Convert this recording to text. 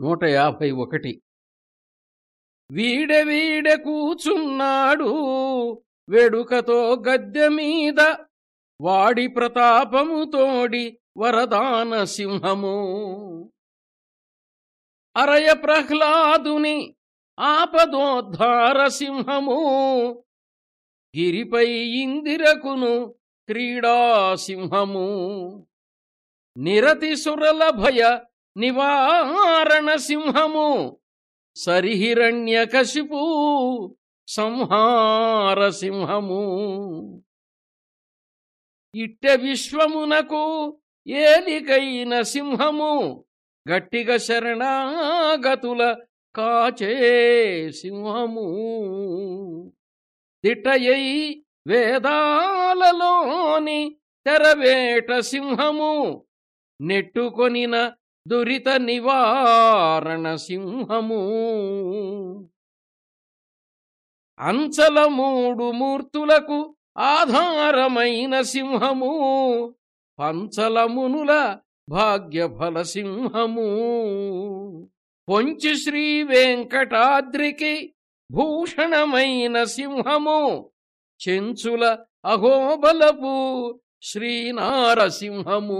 నూట యాభై ఒకటి. వీడె వీడె కూచున్నాడు వెడుకతో గద్దె మీద వాడి ప్రతాపముతోడి వరదాన సింహము. అరయ ప్రహ్లాదుని ఆపదోద్ధార సింహము. గిరిపై ఇందిరకును క్రీడాసింహము నిరతి సురల భయ నివారణ సింహము సరిహిరణ్యకశిపు సంహార సింహము ఇట్ట విశ్వమునకు ఏలికైన సింహము గట్టిగ శరణాగతుల కాచే సింహము. దిటయై వేదాలలోని తెరవేట సింహము నెట్టుకొనిన దురిత నివారణ సింహము. అంచల మూడు మూర్తులకు ఆధారమైన సింహము. పంచలమునుల భాగ్యఫల సింహము. పొంచి శ్రీ వెంకటాద్రికి భూషణమైన సింహము. చెంచుల అహోబలపు శ్రీనారసింహము.